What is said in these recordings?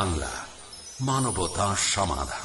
বাংলা মানবতা সমাধান।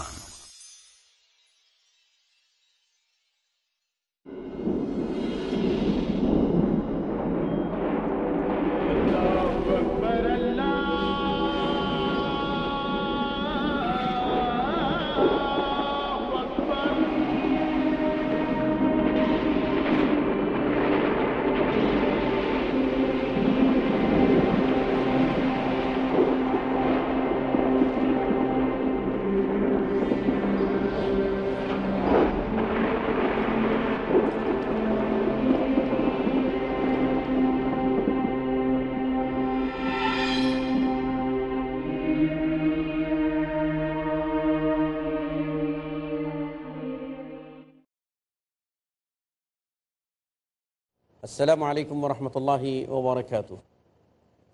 আসসালামু আলাইকুম রহমতুল্লাহি ওবরাকাত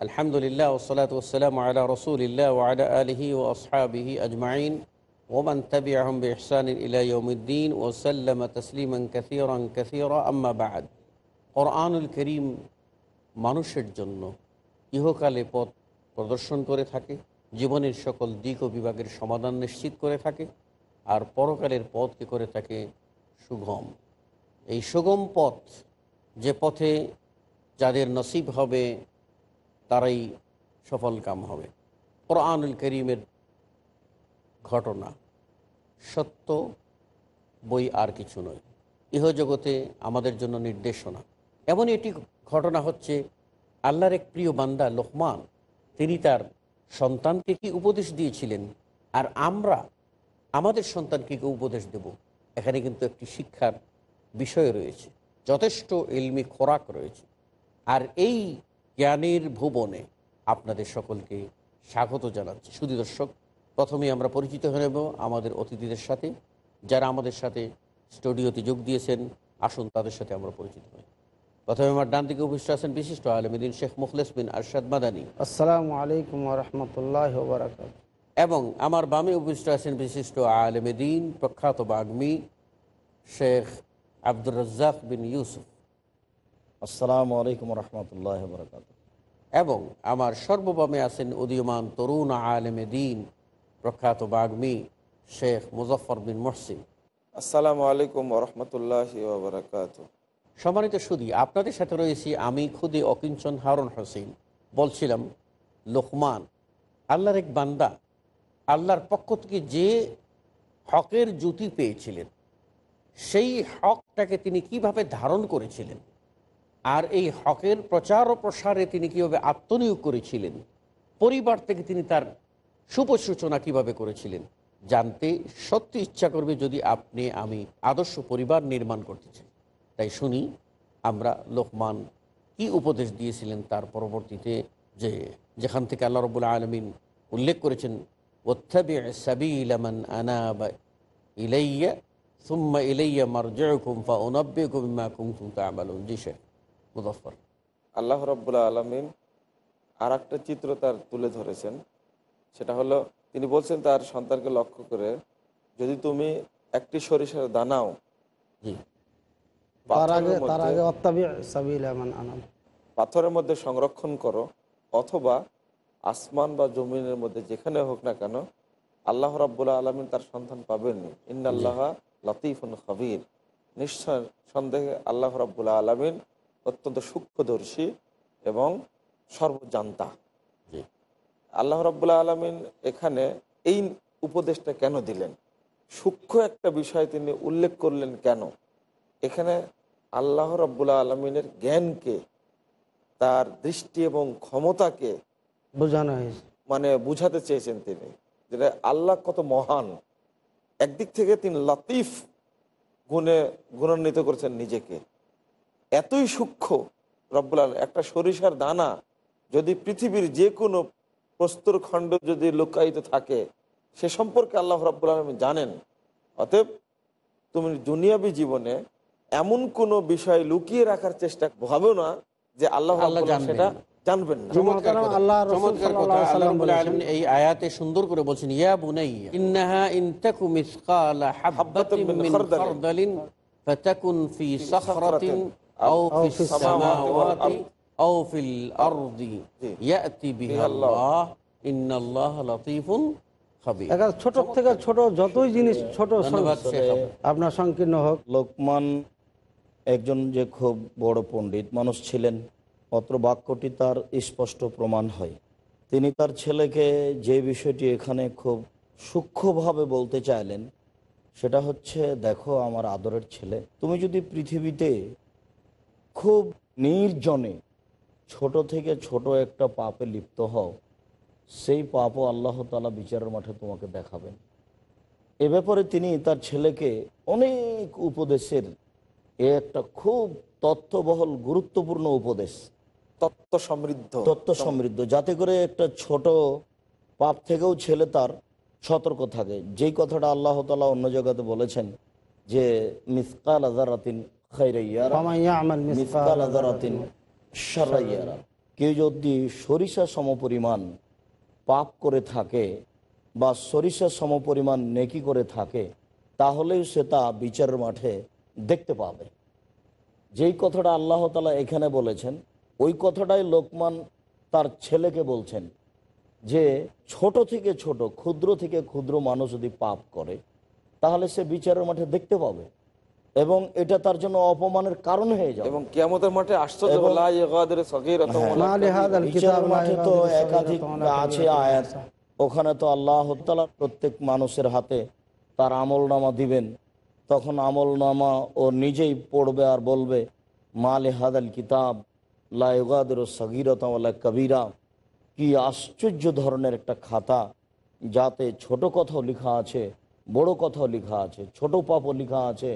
আলহামদুলিল্লাহ ওসলাত ওসালাম আলা রসুলিল্লাহ ওয়ালা আলহি ও আসহাবিহি আজমাইন ওমান তবি আহম ইহসান ইলাইউদ্দিন ওসাল্লাম তসলিমান কাসিরান কাসিরা আম্মা বাদ কোরআনুল করিম মানুষের জন্য ইহকালে পথ প্রদর্শন করে থাকে, জীবনের সকল দিক ও বিভাগের সমাধান নিশ্চিত করে থাকে, আর পরকালের পথকে করে থাকে? সুগম। এই সুগম পথ যে পথে যাদের নসিব হবে, তারাই সফল কাম হবে। কোরআনুল করিমের ঘটনা সত্য বই আর কিছু নয়। ইহজগতে আমাদের জন্য নির্দেশনা। এমন একটি ঘটনা হচ্ছে, আল্লাহর এক প্রিয় বান্দা লোকমান, তিনি তার সন্তানকে কি উপদেশ দিয়েছিলেন? আর আমরা আমাদের সন্তানকে উপদেশ দেব? এখানে কিন্তু একটি শিক্ষার বিষয় রয়েছে। যথেষ্ট ইলমি খোরাক রয়েছে। আর এই জ্ঞানের ভুবনে আপনাদের সকলকে স্বাগত জানাচ্ছি। শুধু দর্শক প্রথমে আমরা পরিচিত হয়ে নেব আমাদের অতিথিদের সাথে। যারা আমাদের সাথে স্টুডিওতে যোগ দিয়েছেন আসুন তাদের সাথে আমরা পরিচিত হই। প্রথমে আমার ডান দিকে উপস্থিত আছেন বিশিষ্ট আলমদিন শেখ মুখলেস বিন আরশাদ মাদানী। আসসালামু আলাইকুম রহমতুল্লাহ এবং আমার বামে উপস্থিত আছেন বিশিষ্ট আলমদিন প্রখ্যাত বাগ্মী শেখ আব্দুর রাজ্জাক বিন ইউসুফ। আসসালামু আলাইকুম রহমতুল্লাহ বরকাত এবং আমার সর্ববামে আছেন উদীয়মান তরুণ আলেমে দিন প্রখ্যাত বাগ্মী শেখ মুজফর বিন মহসিন। আসসালামু আলাইকুম রহমতুল্লাহ বারকাত সম্মানিত সুদী আপনাদের সাথে রয়েছি আমি খুদে অকিঞ্চন হারুন হোসেন। বলছিলাম লোকমান আল্লাহর এক বান্দা আল্লাহর পক্ষ থেকে যে হকের জ্যোতি পেয়েছিলেন সেই হকটাকে তিনি কীভাবে ধারণ করেছিলেন? আর এই হকের প্রচার ও প্রসারে তিনি কীভাবে আত্মনিয়োগ করেছিলেন? পরিবার থেকে তিনি তার শুভ সূচনা কীভাবে করেছিলেন? জানতে সত্যি ইচ্ছা করবে যদি আপনি, আমি আদর্শ পরিবার নির্মাণ করতে চাই। তাই শুনি, আমরা লোকমান কি উপদেশ দিয়েছিলেন তার পরবর্তীতে যে যেখান থেকে আল্লাহ রবুল্লা আলমিন উল্লেখ করেছেন ওত্থাবি সাবিলামান আনাবা ইলাইয়া সুম্মা ইলাইয়া মারজুকুম ফা বিমা কুনতুম তা'মালুন জি শেখ মুজফফর। আল্লাহ রব্বুল্লা আলমিন আর একটা চিত্র তার তুলে ধরেছেন। সেটা হলো তিনি বলছেন তার সন্তানকে লক্ষ্য করে যদি তুমি একটি সরিষার দানাও তার আগে পাথরের মধ্যে- সংরক্ষণ করো অথবা আসমান বা জমিনের মধ্যে যেখানে হোক না কেন আল্লাহ রাব্বুল্লাহ আলমিন তার সন্তান পাবেন ইন্নাল্লাহ লতিফুন খবির। নিশ্চয় সন্দেহে আল্লাহ রাব্বুল্লাহ আলমিন অত্যন্ত সূক্ষ্মদর্শী এবং সর্বজান্তা। আল্লাহ রাব্বুল্লাহ আলমিন এখানে এই উপদেশটা কেন দিলেন? সূক্ষ্ম একটা বিষয় তিনি উল্লেখ করলেন কেন? এখানে আল্লাহ রাব্বুল্লাহ আলমিনের জ্ঞানকে তার দৃষ্টি এবং ক্ষমতাকে বোঝানো হয়েছে। মানে বুঝাতে চেয়েছেন তিনি যেটা আল্লাহ কত মহান। একদিক থেকে তিনি লতিফ গুণে গুণান্বিত করেছেন নিজেকে এতই সূক্ষ্ম রব্বুল একটা সরিষার দানা যদি পৃথিবীর যে কোনো প্রস্তর খণ্ড যদি লুকায়িত থাকে সে সম্পর্কে আল্লাহ রব্বুল আলমী জানেন অতএব তুমি দুনিয়াবি জীবনে এমন কোনো বিষয় লুকিয়ে রাখার চেষ্টা ভাবেও না যে আল্লাহ আল্লাহ সেটা। জানবেন না। এই আয়াতে সুন্দর করে বলছেন ইয়া বুনাইয়া ইন্নাহা ইন তাকু মিসকালা হাববাতিন মিন খারদালিন। খারদালিন ফাতাকুন ফি সাখরাতিন আও ফিস সামাওয়াতি আও ফিল আরদি। ইয়াতি বিহা বিহা আল্লাহ। আল্লাহ ইন্নাল্লাহ লতিফুন ছোট থেকে ছোট যতই জিনিস ছোট আপনার সংকীর্ণ হোক। লোকমান একজন যে খুব বড় পণ্ডিত মানুষ ছিলেন। অত্র বাক্যটি তার স্পষ্ট প্রমাণ হয়। তিনি তার ছেলেকে যে বিষয়টি এখানে খুব সূক্ষ্মভাবে বলতে চাইলেন, সেটা হচ্ছে, দেখো, আমার আদরের ছেলে, তুমি যদি পৃথিবীতে খুব নির্জনে ছোট থেকে ছোট একটা পাপে লিপ্ত হও, সেই পাপও আল্লাহ তালা বিচারের মাঠে তোমাকে দেখাবেন। এ ব্যাপারে তিনি তার ছেলেকে অনেক উপদেশের, এ একটা খুব তথ্যবহল গুরুত্বপূর্ণ উপদেশ তত্ত্ব সমৃদ্ধ তত্ত্ব সমৃদ্ধ যাতে করে একটা ছোট পাপ থেকেও ছেলে তার সতর্ক থাকে। যেই কথাটা আল্লাহ তালা অন্য জায়গাতে বলেছেন যে মিসকাল আজারাতিন মিসকাল সারাইয়ারা কেউ যদি সরিষা সমপরিমাণ পাপ করে থাকে বা সরিষা সমপরিমাণ নেকি করে থাকে তাহলেও সে তা বিচারের মাঠে দেখতে পাবে। যেই কথাটা আল্লাহ তালা এখানে বলেছেন ওই কথাটাই লোকমান তার ছেলেকে বলছেন যে ছোট থেকে ছোট ক্ষুদ্র থেকে ক্ষুদ্র মানুষ যদি পাপ করে তাহলে সে বিচারের মাঠে দেখতে পাবে এবং এটা তার জন্য অপমানের কারণ হয়ে যাবে। এবং কিয়ামতের মাঠে আশ্চর্য বিচারের মাঠে তো একাধিক আছে আয়াত। ওখানে তো আল্লাহ প্রত্যেক মানুষের হাতে তার আমল নামা দিবেন। তখন আমল নামা ও নিজেই পড়বে আর বলবে মা লেহাদাল কিতাব সগিরতাওয়ালা কবিরা। কি আশ্চর্য ধরনের একটা খাতা যাতে ছোট কথাও লেখা আছে বড় কথাও লেখা আছে ছোট পাপও লেখা আছে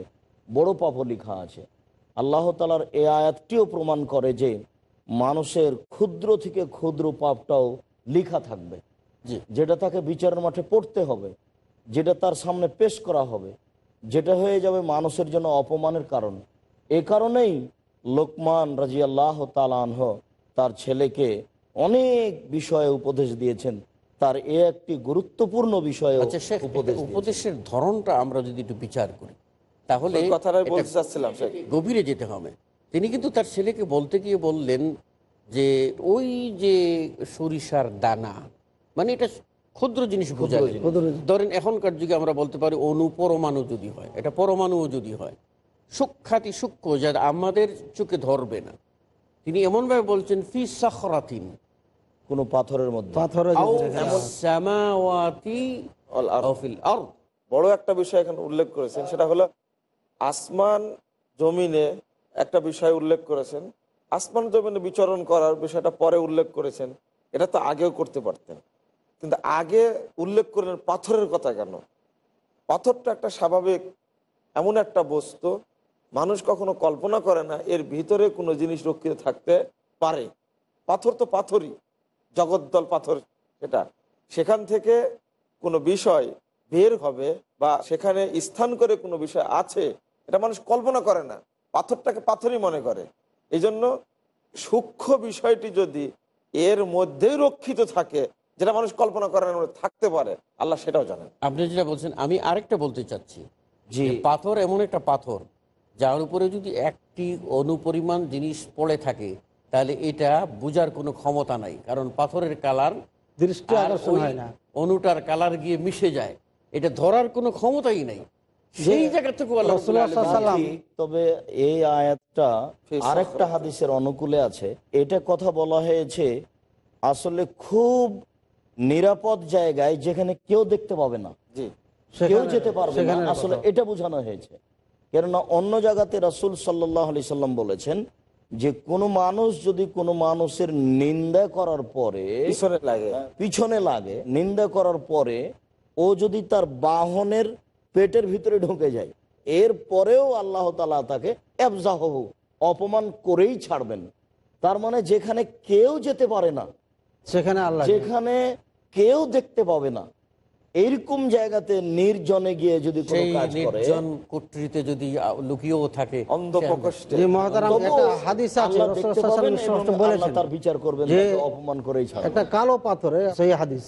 বড় পাপও লেখা আছে। আল্লাহ তালার এ আয়াতটিও প্রমাণ করে যে মানুষের ক্ষুদ্র থেকে ক্ষুদ্র পাপটাও লেখা থাকবে। যেটা তাকে বিচারের মাঠে পড়তে হবে যেটা তার সামনে পেশ করা হবে যেটা হয়ে যাবে মানুষের জন্য অপমানের কারণ। এ কারণেই লোকমান রাজি আল্লাহ তালানহ তার ছেলেকে অনেক বিষয়ে উপদেশ দিয়েছেন। তার এ একটি গুরুত্বপূর্ণ বিষয়ে আচ্ছা উপদেশ উপদেশের ধরনটা আমরা যদি একটু বিচার করি তাহলে এই বলতে চাচ্ছিলাম গভীরে যেতে হবে। তিনি কিন্তু তার ছেলেকে বলতে গিয়ে বললেন যে ওই যে সরিষার দানা মানে এটা ক্ষুদ্র জিনিস ক্ষুদ্র ধরেন এখনকার যুগে আমরা বলতে পারি অনু পরমাণু যদি হয় এটা পরমাণুও যদি হয় সূক্ষাতি সূক্ষ্ম যা আমাদের চোখে ধরবে না। তিনি এমনভাবে বলছেন ফি সাখরাতিন। কোনো পাথরের মধ্যে। বড় একটা বিষয় এখানে উল্লেখ করেছেন সেটা হলো আসমান জমিনে একটা বিষয় উল্লেখ করেছেন। আসমান জমিনে বিচরণ করার বিষয়টা পরে উল্লেখ করেছেন। এটা তো আগেও করতে পারতেন। কিন্তু আগে উল্লেখ করলেন পাথরের কথা কেন? পাথরটা একটা স্বাভাবিক এমন একটা বস্তু মানুষ কখনো কল্পনা করে না এর ভিতরে কোনো জিনিস রক্ষিত থাকতে পারে। পাথর তো পাথরই জগদ্দল পাথর সেটা। সেখান থেকে কোনো বিষয় বের হবে বা সেখানে স্থান করে কোনো বিষয় আছে এটা মানুষ কল্পনা করে না। পাথরটাকে পাথরই মনে করে। এই জন্য সূক্ষ্ম বিষয়টি যদি এর মধ্যেই রক্ষিত থাকে যেটা মানুষ কল্পনা করে না থাকতে পারে আল্লাহ সেটাও জানেন। আপনি যেটা বলছেন আমি আরেকটা বলতে চাচ্ছি। যে পাথর এমন একটা পাথর যার উপরে যদি একটি অনুপরিমাণ জিনিস পড়ে থাকে তাহলে এটা বোঝার কোনো ক্ষমতা নাই। কারণ পাথরের কালার দৃষ্টি আকর্ষণ হয় না। অনুটার কালার গিয়ে মিশে যায়। এটা ধরার কোনো ক্ষমতাই নাই। সেই জায়গা থেকে তবে এই আয়াতটা আরেকটা হাদিসের অনুকূলে আছে। এটা কথা বলা হয়েছে আসলে খুব নিরাপদ জায়গায় যেখানে কেউ দেখতে পাবে না। জি। কেউ যেতে পারবে না। আসলে এটা বোঝানো হয়েছে। কেননা অন্য জায়গাতে রাসুল সাল্লাহ আলি সাল্লাম বলেছেন যে কোনো মানুষ যদি কোনো মানুষের নিন্দা করার পরে পিছনে লাগে। পিছনে লাগে নিন্দা করার পরে ও যদি তার বাহনের পেটের ভিতরে ঢুকে যায় এর পরেও আল্লাহ তালা তাকে এবজাহ অপমান করেই ছাড়বেন। তার মানে যেখানে কেউ যেতে পারে না সেখানে আল্লাহ যেখানে কেউ দেখতে পাবে না এইরকম জায়গাতে নির্জনে গিয়ে যদি কোনো কাজ করে নির্জন কুটরিতে যদি লুকিয়েও থাকে অন্ধ প্রকোষ্ঠে যে মহতারাম একটা হাদিস আছে সাল্লাল্লাহু আলাইহি বলেছেন তার বিচার করবেন তাকে অপমান করেই ছাড়বেন। একটা কালো পাথরে সেই হাদিস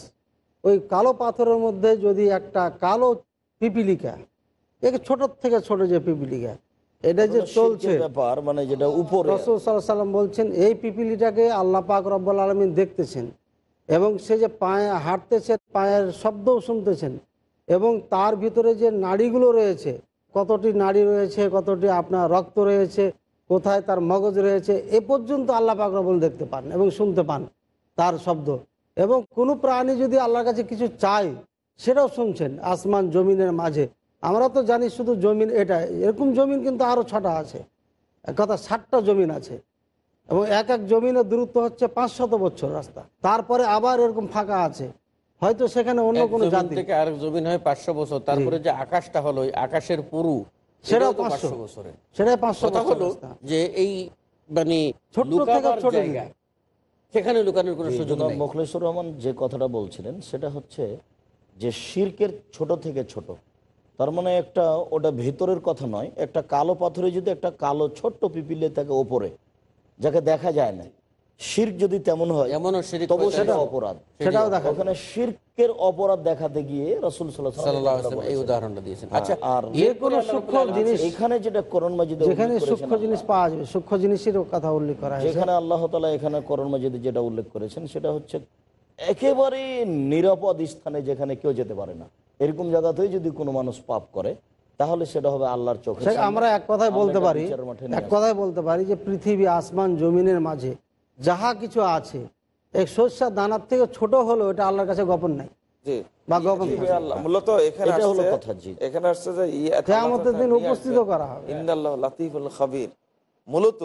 ওই কালো পাথরের মধ্যে যদি একটা কালো পিপিলিকা এক ছোট থেকে ছোট যে পিপিলিকা এটা যে চলছে। ব্যাপার মানে যেটা উপরে। রসুল সাল্লাহ সাল্লাম বলছেন এই পিপিলিটাকে আল্লাহ পাক রব্বুল আলমিন দেখতেছেন। এবং সে যে পায়ে হাঁটতেছে, পায়ের শব্দও শুনতেছেন। এবং তার ভিতরে যে নাড়িগুলো রয়েছে, কতটি নাড়ি রয়েছে, কতটি আপনার রক্ত রয়েছে, কোথায় তার মগজ রয়েছে, এ পর্যন্ত আল্লাহ পাক রবুল দেখতে পান এবং শুনতে পান তার শব্দ। এবং কোনো প্রাণী যদি আল্লাহর কাছে কিছু চায়, সেটাও শুনছেন আসমান জমিনের মাঝে। আমরা তো জানি শুধু জমিন এটা এরকম জমিন কিন্তু আরও ছটা আছে। কথা ষাটটা জমিন আছে। এবং এক এক জমিনের দূরত্ব হচ্ছে পাঁচশত বছর রাস্তা। তারপরে আবার এরকম ফাঁকা আছে। হয়তো সেখানে অন্য কোনো জমিন জাতি। থেকে আরেক জমিন হয় পাঁচশো বছর। তারপরে যে আকাশটা হলো ওই আকাশের পুরু সেটাও সেটাও তো 500 পাঁচশো বছরের। সেটাই পাঁচশো হলো যে এই মানে থেকে ছোট জায়গা সেখানে লুকানোর কোনো সুযোগ মোখলেসুর রহমান যে কথাটা বলছিলেন সেটা হচ্ছে যে শির্কের ছোট থেকে ছোট। তার মানে একটা ওটা ভেতরের কথা নয় একটা কালো পাথরে যদি একটা কালো ছোট্ট পিপিলে থাকে ওপরে যাকে দেখা যায় না। শির্ক যদি তেমন হয় তবু সেটা অপরাধ। সেটাও দেখা ওখানে শির্কের অপরাধ দেখাতে গিয়ে রসুল সাল্লাল্লাহু আলাইহি ওয়াসাল্লাম এই উদাহরণটা দিয়েছেন। আচ্ছা এখানে যেটা করণ মাজিদে যেখানে সূক্ষ্ম জিনিস পাওয়া যাবে সূক্ষ্ম জিনিসের কথা উল্লেখ করা হয়েছে। যেখানে আল্লাহ তালা এখানে করণ মাজিদে যেটা উল্লেখ করেছেন সেটা হচ্ছে একেবারে নিরাপদ স্থানে যেখানে কেউ যেতে পারে না। এরকম জায়গাতেই যদি কোনো মানুষ পাপ করে তাহলে সেটা হবে আল্লাহর চোখে আমরা এক কথায় বলতে পারি এক কথায় বলতে পারি যে পৃথিবী আসমান জমিনের মাঝে যাহা কিছু আছে এই শস্যার দানার থেকে ছোট হলো এটা আল্লাহর কাছে গোপন নাই মূলত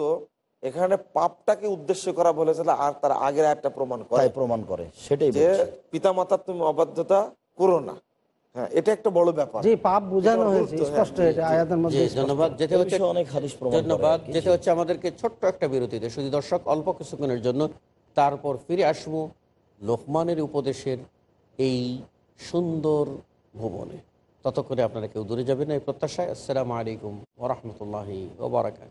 এখানে পাপটাকে উদ্দেশ্য করা বলেছিল আর তার আগের একটা প্রমাণ করে। প্রমাণ করে সেটাই যে বলছি। পিতামাতার তুমি অবাধ্যতা করো না। হ্যাঁ এটা একটা বড় ব্যাপার। যে পাপ বোঝানো হয়েছে স্পষ্ট হ্যাঁ, এটা আয়াতের মধ্যে ধন্যবাদ। যেতে হচ্ছে অনেক হাদিস প্রমাণ ধন্যবাদ। যেতে হচ্ছে আমাদেরকে ছোট্ট একটা বিরতিতে শুধু দর্শক অল্প কিছুক্ষণের জন্য তারপর ফিরে আসব লোকমানের উপদেশের এই সুন্দর ভবনে। ততক্ষণে আপনারা কেউ দূরে যাবেন না এই প্রত্যাশায়। আসসালামু আলাইকুম ওরহমতুল্লাহি ওবরাকাত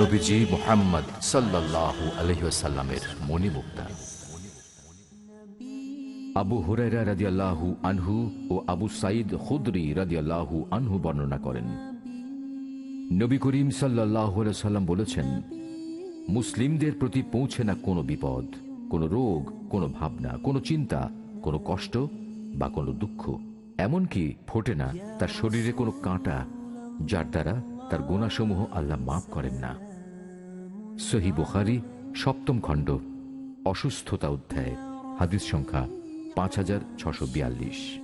নবীজি মোহাম্মদ সাল্লাল্লাহু আলহিসাল্লামের মণিমুক্তা। আবু হুরাইরা রাদিয়াল্লাহু আনহু ও আবু সাইদ খুদরি রাদিয়াল্লাহু আনহু বর্ণনা করেন। নবী করিম আলাইহি সাল্লাম বলেছেন, মুসলিমদের প্রতি পৌঁছে না কোনো বিপদ, কোনো রোগ, কোনো ভাবনা, কোনো চিন্তা, কোনো কষ্ট বা কোনো দুঃখ, এমনকি ফোটে না তার শরীরে কোনো কাঁটা যার দ্বারা তার গুণাসমূহ আল্লাহ মাফ করেন না। সহি বুখারি, সপ্তম খণ্ড, অসুস্থতা অধ্যায়, হাদিস সংখ্যা পাঁচ হাজার ছশো বিয়াল্লিশ।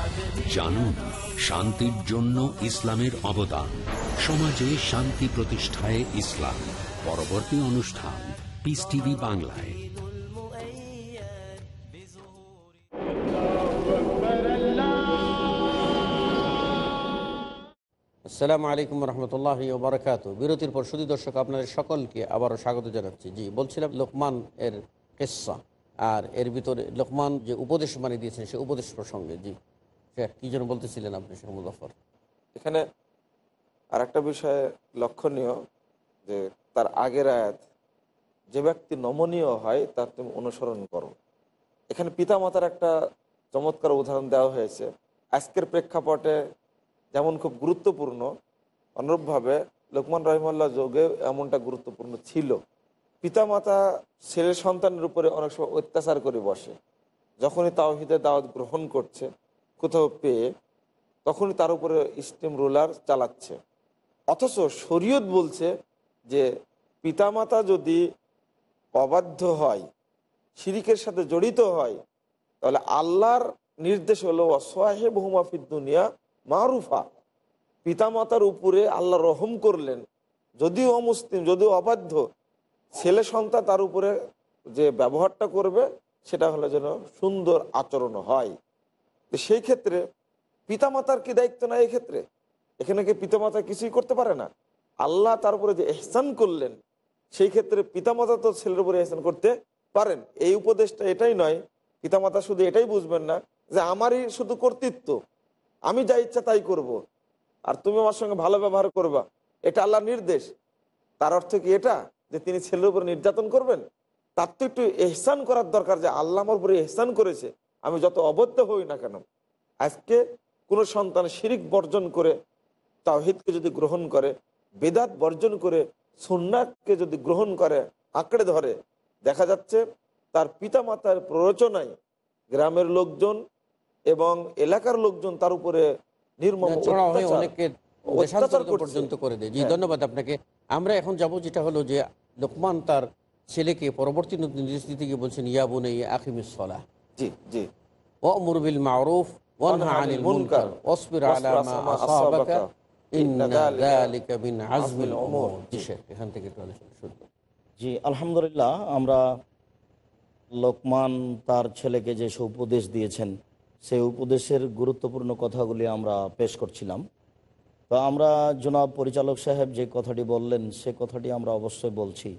জানুন শান্তির জন্য ইসলামের অবদান। সমাজে শান্তি প্রতিষ্ঠায় ইসলাম। পরবর্তী অনুষ্ঠান পিস টিভি বাংলায়। আসসালামু আলাইকুম রহমতুল্লাহ ওবরাকাত বিরতির পর শুধু দর্শক আপনাদের সকলকে আবারও স্বাগত জানাচ্ছি। জি, বলছিলাম লোকমান এর কেসা আর এর ভিতরে লোকমান যে উপদেশ মানে দিয়েছেন, সে উপদেশ প্রসঙ্গে, জি। কি যেন বলতেছিলেন আপনি শেখ মুজফর এখানে আর একটা বিষয় লক্ষণীয় যে তার আগের আয়াত, যে ব্যক্তি নমনীয় হয় তার তুমি অনুসরণ করো। এখানে পিতামাতার একটা চমৎকার উদাহরণ দেওয়া হয়েছে। আজকের প্রেক্ষাপটে যেমন খুব গুরুত্বপূর্ণ, অনুরূপভাবে লোকমান রহিমাল্লাহ যোগে এমনটা গুরুত্বপূর্ণ ছিল। পিতামাতা ছেলে সন্তানের উপরে অনেক সময় অত্যাচার করে বসে। যখনই তাওহিদের দাওয়াত গ্রহণ করছে কোথাও পেয়ে তখনই তার উপরে স্টিম রোলার চালাচ্ছে। অথচ শরীয়ত বলছে যে পিতামাতা যদি অবাধ্য হয়, শিরিকের সাথে জড়িত হয়, তাহলে আল্লাহর নির্দেশ হলো অসহাহে বহুমাফিদ দুনিয়া মারুফা। পিতামাতার উপরে আল্লাহ রহম করলেন। যদিও অমুসলিম, যদিও অবাধ্য, ছেলে সন্তান তার উপরে যে ব্যবহারটা করবে, সেটা হলো যেন সুন্দর আচরণ হয়। সেই ক্ষেত্রে পিতামাতার কি দায়িত্ব না ক্ষেত্রে? এখানে কি পিতামাতা কিছুই করতে পারে না? আল্লাহ তার উপরে যে এহসান করলেন, সেই ক্ষেত্রে পিতামাতা তো ছেলের উপরে এহসান করতে পারেন। এই উপদেশটা এটাই নয়, পিতামাতা শুধু এটাই বুঝবেন না যে আমারই শুধু কর্তৃত্ব। আমি যা ইচ্ছা তাই করব। আর তুমি আমার সঙ্গে ভালো ব্যবহার করবা। এটা আল্লাহ নির্দেশ। তার অর্থ কি এটা? যে তিনি ছেলের উপরে নির্যাতন করবেন? তার তো একটু এহসান করার দরকার যে আল্লাহ আমার উপরে এহসান করেছে। আমি যত অবদ্ধ হই না কেন আজকে কোনো সন্তান শিরিক বর্জন করে তাওহিদকে যদি গ্রহণ করে বেদাত বর্জন করে সুন্নাতকে যদি গ্রহণ করে আঁকড়ে ধরে দেখা যাচ্ছে তার পিতামাতার প্ররোচনায় গ্রামের লোকজন এবং এলাকার লোকজন তার উপরে নির্মম। পর্যন্ত করে দেয় জি হ্যাঁ। ধন্যবাদ আপনাকে আমরা এখন যাব যেটা হলো যে লোকমান তার ছেলেকে পরবর্তী নির্দেশ দিতে গিয়ে বলছেন ইয়াবু নেই আকিমিস সলাহ জি জি। ওমর বিল মারুফ ওয়ানহা আনিল মুনকার। ওয়াসবির আলা মা আসাবাকা। জি আলহামদুলিল্লাহ আমরা লোকমান তার ছেলেকে যে উপদেশ দিয়েছেন সেই উপদেশের গুরুত্বপূর্ণ কথাগুলি আমরা পেশ করছিলাম। তো আমরা জনাব পরিচালক সাহেব যে কথাটি বললেন সে কথাটি আমরা অবশ্যই বলছি।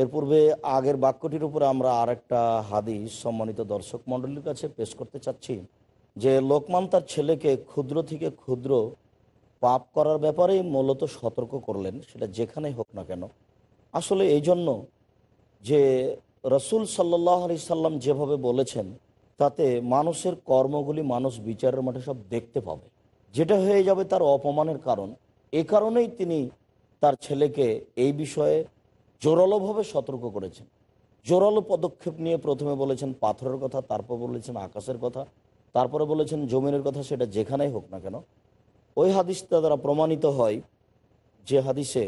এর পূর্বে আগের বাক্যটির উপরে আমরা আরেকটা হাদিস সম্মানিত দর্শক মণ্ডলীর কাছে পেশ করতে চাচ্ছি, যে লোকমান তার ছেলেকে ক্ষুদ্র থেকে ক্ষুদ্র পাপ করার ব্যাপারেই মূলত সতর্ক করলেন, সেটা যেখানেই হোক না কেন। আসলে এই জন্য যে রসুল সাল্লাহ আলি সাল্লাম যেভাবে বলেছেন, তাতে মানুষের কর্মগুলি মানুষ বিচারের মাঠে সব দেখতে পাবে। যেটা হয়ে যাবে তার অপমানের কারণ। এ কারণেই তিনি তার ছেলেকে এই বিষয়ে জোরালোভাবে সতর্ক করেছেন। জোরালো পদক্ষেপ নিয়ে প্রথমে বলেছেন পাথরের কথা তারপর বলেছেন আকাশের কথা তারপরে বলেছেন জমিনের কথা সেটা যেখানেই হোক না কেন। ওই হাদিসটা দ্বারা প্রমাণিত হয় যে হাদিসে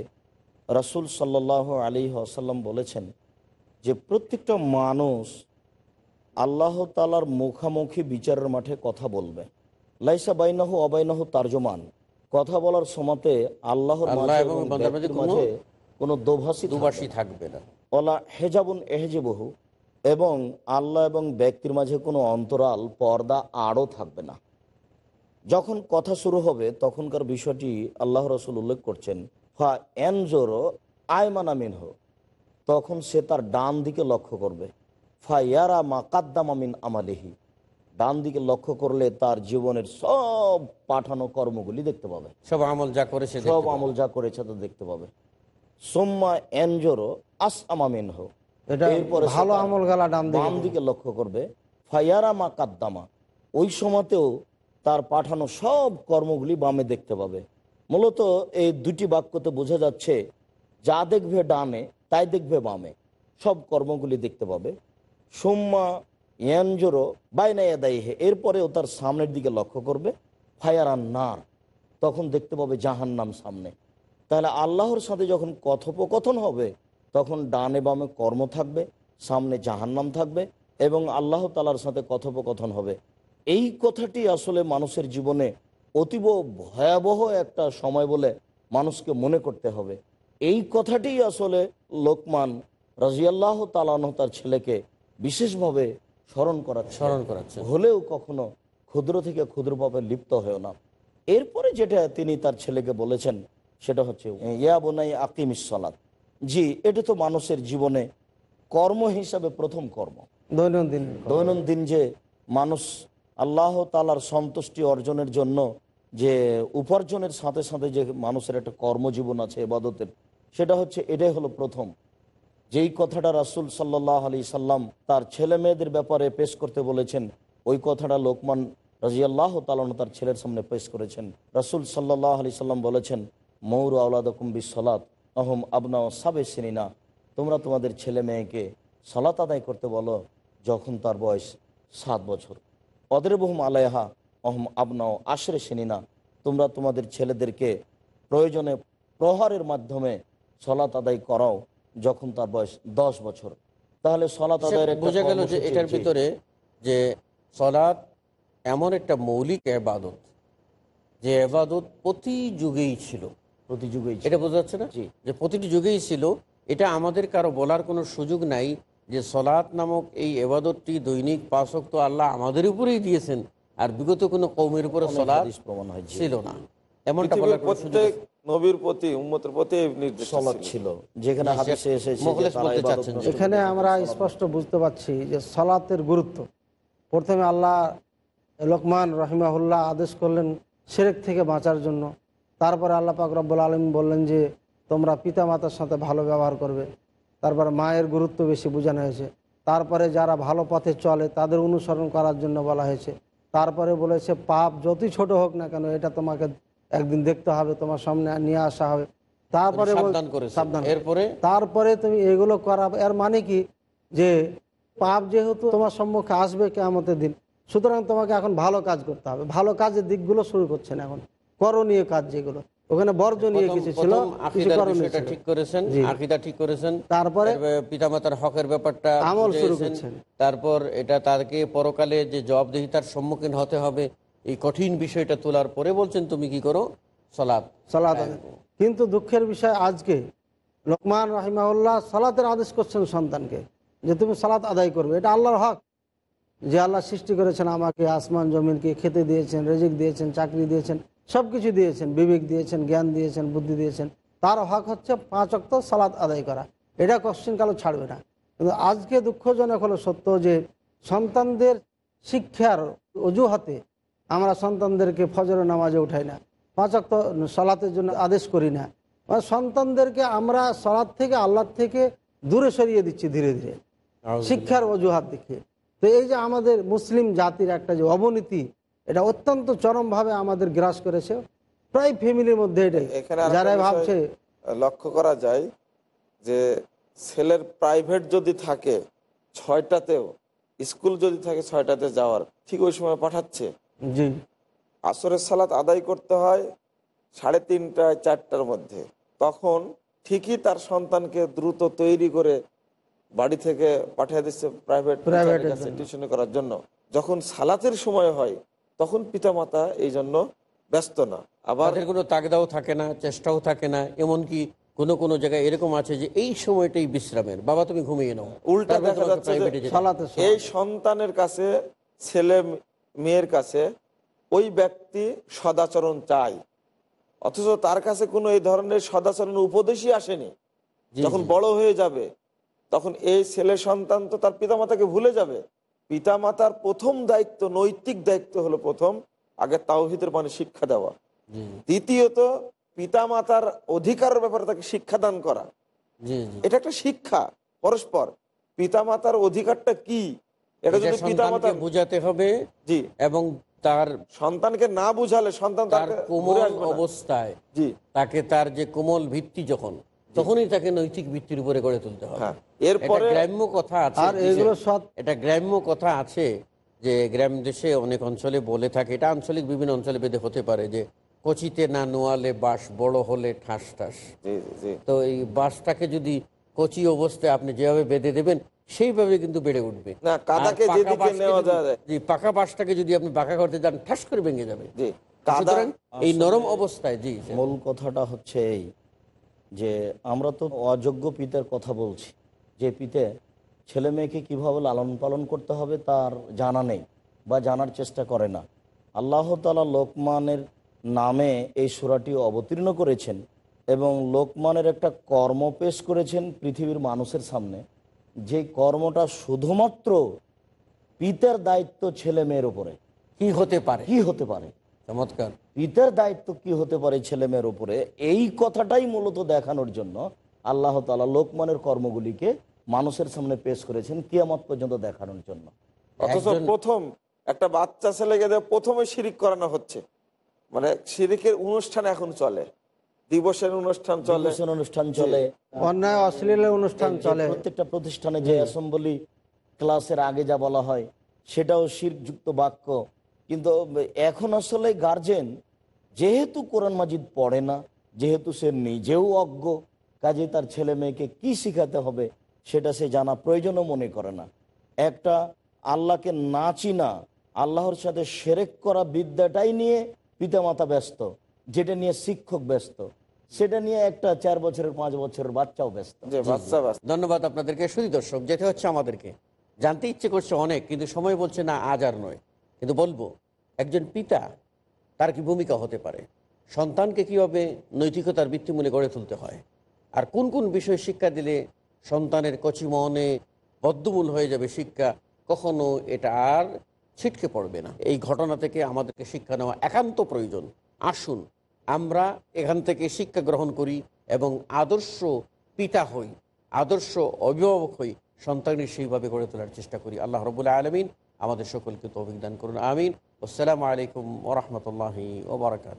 রাসুল সাল্লাহ আলী আসাল্লাম বলেছেন যে প্রত্যেকটা মানুষ আল্লাহ তালার মুখামুখি বিচারের মাঠে কথা বলবে। লাইসা বাইনাহু অবাইনাহু তার্জমান। কথা বলার সমাতে আল্লাহর আল্লাহ মাঝে কোনো দোভাষী দুবাসী থাকবে না। ওলা হেজাবুন এহেজেবহু এবং আল্লাহ এবং ব্যক্তির মাঝে কোনো অন্তরাল পর্দা আড়ও থাকবে না। যখন কথা শুরু হবে তখনকার বিষয়টি আল্লাহ রসুল উল্লেখ করছেন ফা এনজোরো আয়মানামিন হো তখন সে তার ডান দিকে লক্ষ্য করবে। ফা ইয়ারা মা কাদ্দামামিন আমালিহি ডান দিকে লক্ষ্য করলে তার জীবনের সব পাঠানো কর্মগুলি দেখতে পাবে। সব আমল যা করেছে সব আমল যা করেছে তা দেখতে পাবে। সোম্মা এনজোরো আস আমামিন হো ভালো আমল গালা ডান দিকে। লক্ষ্য করবে ফায়ারা মা কাদ্দামা। ওই সময়তেও তার পাঠানো সব কর্মগুলি বামে দেখতে পাবে। মূলত এই দুটি বাক্যতে বোঝা যাচ্ছে যা দেখবে ডানে তাই দেখবে বামে। সব কর্মগুলি দেখতে পাবে। সোম্মা ইয়ানজোরো বাইনাইয়া দায়ী এরপরেও তার সামনের দিকে লক্ষ্য করবে ফায়ারান নার। তখন দেখতে পাবে জাহান্নাম সামনে। তাহলে আল্লাহর সাথে যখন কথোপকথন হবে তখন ডানে বামে কর্ম থাকবে সামনে জাহান্নাম থাকবে এবং আল্লাহ তালার সাথে কথোপকথন হবে। এই কথাটি আসলে মানুষের জীবনে অতীব ভয়াবহ একটা সময় বলে মানুষকে মনে করতে হবে। এই কথাটি আসলে লোকমান রাজিয়াল্লাহ তালান তার ছেলেকে বিশেষভাবে স্মরণ করাচ্ছে। স্মরণ করাচ্ছে। হলেও কখনো ক্ষুদ্র থেকে ক্ষুদ্র পাপে লিপ্ত হয়েও না। এরপরে যেটা তিনি তার ছেলেকে বলেছেন সেটা হচ্ছে ইয়া বোনাই আকিম ইসালাত জি এটা তো মানুষের জীবনে কর্ম হিসাবে প্রথম কর্ম। দৈনন্দিন দৈনন্দিন যে মানুষ আল্লাহ তালার সন্তুষ্টি অর্জনের জন্য যে উপার্জনের সাথে সাথে যে মানুষের একটা কর্মজীবন আছে এবাদতের সেটা হচ্ছে এটাই হলো প্রথম। যেই কথাটা রাসুল সাল্লাহ আলি সাল্লাম তার ছেলে মেয়েদের ব্যাপারে পেশ করতে বলেছেন ওই কথাটা লোকমান রাজিয়াল্লাহ তালন তার ছেলের সামনে পেশ করেছেন। রাসুল সাল্লাহ আলি সাল্লাম বলেছেন মৌর আউলাদকুম বিসলাত আহম আবনা সাবে সিনিনা তোমরা তোমাদের ছেলে মেয়েকে সলাত আদায় করতে বলো যখন তার বয়স সাত বছর। অদরেবহম আলাইহা অহম আবনাও আশরে সিনিনা তোমরা তোমাদের ছেলেদেরকে প্রয়োজনে প্রহারের মাধ্যমে সলাত আদায় করাও যখন তার বয়স দশ বছর। তাহলে সলাত আদায় বোঝা গেল যে এটার ভিতরে যে সলাৎ এমন একটা মৌলিক এবাদত যে এবাদত প্রতি যুগেই ছিল। প্রতি যুগেই এটা বোঝা যাচ্ছে না? জি। যে প্রতিটি যুগেই ছিল। এটা আমাদের কারও বলার কোনো সুযোগ নাই যে সলাৎ নামক এই এবাদতটি দৈনিক পাশক তো আল্লাহ আমাদের উপরেই দিয়েছেন। আর বিগত কোনো কৌমের উপরে সলাৎ প্রমাণ হয় ছিল না। এমনটা বলার প্রত্যেক নবীর প্রতি উম্মতের প্রতি এই নির্দেশ সলাৎ ছিল। যেখানে হাদিসে এসেছে এখানে আমরা স্পষ্ট বুঝতে পারছি যে সলাতের গুরুত্ব। প্রথমে আল্লাহ লোকমান রহিমাহুল্লাহ আদেশ করলেন সেরেক থেকে বাঁচার জন্য। তারপরে আল্লাহ পাক রব্বুল আলম বললেন যে তোমরা পিতা মাতার সাথে ভালো ব্যবহার করবে। তারপরে মায়ের গুরুত্ব বেশি বোঝানো হয়েছে। তারপরে যারা ভালো পথে চলে তাদের অনুসরণ করার জন্য বলা হয়েছে। তারপরে বলেছে পাপ যতই ছোট হোক না কেন এটা তোমাকে একদিন দেখতে হবে তোমার সামনে নিয়ে আসা হবে। তারপরে সাবধান এরপরে? তারপরে তুমি এগুলো করা এর মানে কি? যে পাপ যেহেতু তোমার সম্মুখে আসবে কেমতের দিন সুতরাং তোমাকে এখন ভালো কাজ করতে হবে। ভালো কাজের দিকগুলো শুরু করছেন এখন। করণীয় কাজ যেগুলো। ওখানে বর্জনীয় কিছু ছিল। ঠিক করেছেন আকিদা ঠিক করেছেন। তারপরে পিতামাতার হকের ব্যাপারটা আমল শুরু। করছেন। তারপর এটা তাকে পরকালে যে জবাবদিহিতার সম্মুখীন হতে হবে এই কঠিন বিষয়টা তোলার পরে বলছেন তুমি কি করো? সলাৎ সালাত কিন্তু দুঃখের বিষয় আজকে লোকমান রাহিমাউল্লাহ সালাতের আদেশ করছেন সন্তানকে যে তুমি সালাত আদায় করবে। এটা আল্লাহর হক। যে আল্লাহ সৃষ্টি করেছেন আমাকে আসমান জমিনকে খেতে দিয়েছেন রেজিক দিয়েছেন চাকরি দিয়েছেন। সব কিছু দিয়েছেন বিবেক দিয়েছেন জ্ঞান দিয়েছেন বুদ্ধি দিয়েছেন। তার হক হচ্ছে পাঁচ অক্ত সালাত আদায় করা। এটা কোশ্চিন কালো ছাড়বে না। কিন্তু আজকে দুঃখজনক হলো সত্য যে সন্তানদের শিক্ষার অজুহাতে আমরা সন্তানদেরকে ফজরের নামাজে উঠাই না। পাঁচ অক্ত সলাতের জন্য আদেশ করি না। মানে সন্তানদেরকে আমরা সলাৎ থেকে আল্লাহর থেকে দূরে সরিয়ে দিচ্ছি ধীরে ধীরে। শিক্ষার অজুহাত দেখিয়ে তো এই যে আমাদের মুসলিম জাতির একটা যে অবনতি এটা অত্যন্ত চরমভাবে আমাদের গ্রাস করেছে। প্রায় ফ্যামিলির মধ্যে এটাই। যারা ভাবছে লক্ষ্য করা যায় যে ছেলের প্রাইভেট যদি থাকে ছয়টাতেও স্কুল যদি থাকে ছয়টাতে যাওয়ার ঠিক ওই সময় পাঠাচ্ছে। জি। আসরের সালাত আদায় করতে হয় সাড়ে তিনটায় চারটার মধ্যে। তখন ঠিকই তার সন্তানকে দ্রুত তৈরি করে বাড়ি থেকে পাঠিয়ে দিচ্ছে প্রাইভেট জন্য। টিউশনে করার জন্য। যখন সালাতের সময় হয় তখন পিতামাতা এই জন্য ব্যস্ত না। আবার কোনো তাগদাও থাকে না চেষ্টাও থাকে না এমনকি কোনো কোনো জায়গায় এরকম আছে যে এই সময়টাই বিশ্রামের। বাবা তুমি ঘুমিয়ে নাও। উল্টা দেখা যাচ্ছে। এই সন্তানের কাছে ছেলে মেয়ের কাছে ওই ব্যক্তি সদাচরণ চাই অথচ তার কাছে কোনো এই ধরনের সদাচরণ উপদেশই আসেনি। যখন বড় হয়ে যাবে তখন এই ছেলে সন্তান তো তার পিতামাতাকে ভুলে যাবে। পিতামাতার প্রথম দায়িত্ব নৈতিক দায়িত্ব হলো প্রথম আগে তাওহিদের মানে শিক্ষা দেওয়া। দ্বিতীয়ত পিতামাতার অধিকারের ব্যাপারে তাকে শিক্ষাদান করা। জি জি। এটা একটা শিক্ষা পরস্পর। পিতামাতার অধিকারটা কি? এটা যদি পিতামাতা বোঝাতে হবে জি। এবং তার সন্তানকে না বুঝালে সন্তান তার কোমল অবস্থায় জি। তাকে তার যে কোমল ভিত্তি যখন তখনই তাকে নৈতিক ভিত্তির উপরে গড়ে তুলতে হবে। হ্যাঁ এরপরে গ্রাম্য কথা আছে আর এগুলো যে- এটা গ্রাম্য কথা আছে যে গ্রাম দেশে অনেক অঞ্চলে বলে থাকে। এটা আঞ্চলিক বিভিন্ন অঞ্চলে বেঁধে হতে পারে যে কচিতে না নোয়ালে বাঁশ বড় হলে ঠাস ঠাস। জি জি জি। তো এই বাঁশটাকে যদি কচি অবস্থায় আপনি যেভাবে বেঁধে দেবেন সেইভাবে কিন্তু বেড়ে উঠবে। না, কাদাকে পাকা যেদিকে নেওয়া যদি- যায়- পাকা বাঁশটাকে যদি আপনি পাকা করতে যান ঠাস করে ভেঙে যাবে। এই নরম অবস্থায় জি জি। মূল কথাটা হচ্ছে এই যে আমরা তো অযোগ্য পিতার কথা বলছি। যে পিতে ছেলে মেয়েকে কীভাবে লালন পালন করতে হবে তার জানা নেই বা জানার চেষ্টা করে না। আল্লাহ তালা লোকমানের নামে এই সুরাটি অবতীর্ণ করেছেন এবং লোকমানের একটা কর্ম পেশ করেছেন পৃথিবীর মানুষের সামনে। যে কর্মটা শুধুমাত্র পিতার দায়িত্ব ছেলে মেয়ের উপরে। কি হতে পারে? কি হতে পারে? চমৎকার। পিতার দায়িত্ব কি হতে পারে ছেলে মেয়ের উপরে? এই কথাটাই মূলত দেখানোর জন্য আল্লাহ তালা লোকমানের কর্মগুলিকে মানুষের সামনে পেশ করেছেন কিয়ামত পর্যন্ত দেখানোর জন্য। অথচ প্রথম একটা বাচ্চা ছেলেকে প্রথমে শিরিক করানো হচ্ছে। মানে শিরিকের অনুষ্ঠান এখন চলে। দিবসের অনুষ্ঠান চলে। অনুষ্ঠান চলে। অন্যায় অশ্লীল অনুষ্ঠান চলে। প্রত্যেকটা প্রতিষ্ঠানে যে অ্যাসেম্বলি ক্লাসের আগে যা বলা হয় সেটাও শিরযুক্ত বাক্য। কিন্তু এখন আসলে গার্জেন যেহেতু কোরআন মাজিদ পড়ে না যেহেতু সে নিজেও অজ্ঞ কাজে তার ছেলে মেয়েকে কি শিখাতে হবে সেটা সে জানা প্রয়োজনও মনে করে না। একটা আল্লাহকে না চিনা আল্লাহর সাথে সেরেক করা বিদ্যাটাই নিয়ে পিতামাতা ব্যস্ত যেটা নিয়ে শিক্ষক ব্যস্ত সেটা নিয়ে একটা চার বছরের পাঁচ বছরের বাচ্চাও ব্যস্ত। যে বাচ্চা বাচ্চা ধন্যবাদ আপনাদেরকে। শুধু দর্শক যেতে হচ্ছে আমাদেরকে। জানতে ইচ্ছে করছে অনেক কিন্তু সময় বলছে না আজ আর নয়। কিন্তু বলব, একজন পিতা, তার কি ভূমিকা হতে পারে? সন্তানকে কীভাবে নৈতিকতার ভিত্তিমূলে গড়ে তুলতে হয়? আর কোন কোন বিষয়ে শিক্ষা দিলে সন্তানের কচি মনে বদ্ধমূল হয়ে যাবে শিক্ষা? কখনো এটা আর ছিটকে পড়বে না। এই ঘটনা থেকে আমাদেরকে শিক্ষা নেওয়া একান্ত প্রয়োজন। আসুন, আমরা এখান থেকে শিক্ষা গ্রহণ করি এবং আদর্শ পিতা হই, আদর্শ অভিভাবক হই সন্তানের সেইভাবে গড়ে তোলার চেষ্টা করি। আল্লাহ রবুল্লাহ আলমিন আমাদের সকলকে তো অভিজ্ঞান করুন আমিন। আসসালামু আলাইকুম ওরহমতুল্লাহি ওবরাকাত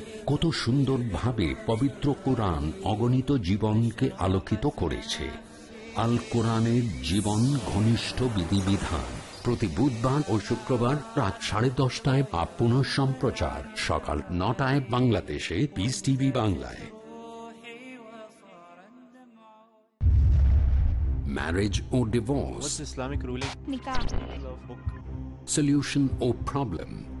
কত সুন্দরভাবে পবিত্র কোরআন অগণিত জীবনকে আলোকিত করেছে। আল কোরআনের জীবন ঘনিষ্ঠ বিধিবিধান। প্রতি বুধবার ও শুক্রবার রাত সাড়ে দশটায় বা পুনঃ সম্প্রচার। সকাল নটায় বাংলাদেশে পিস টিভি বাংলায়। Marriage O divorce Islamic ruling? Nikah. solution or problem Islam to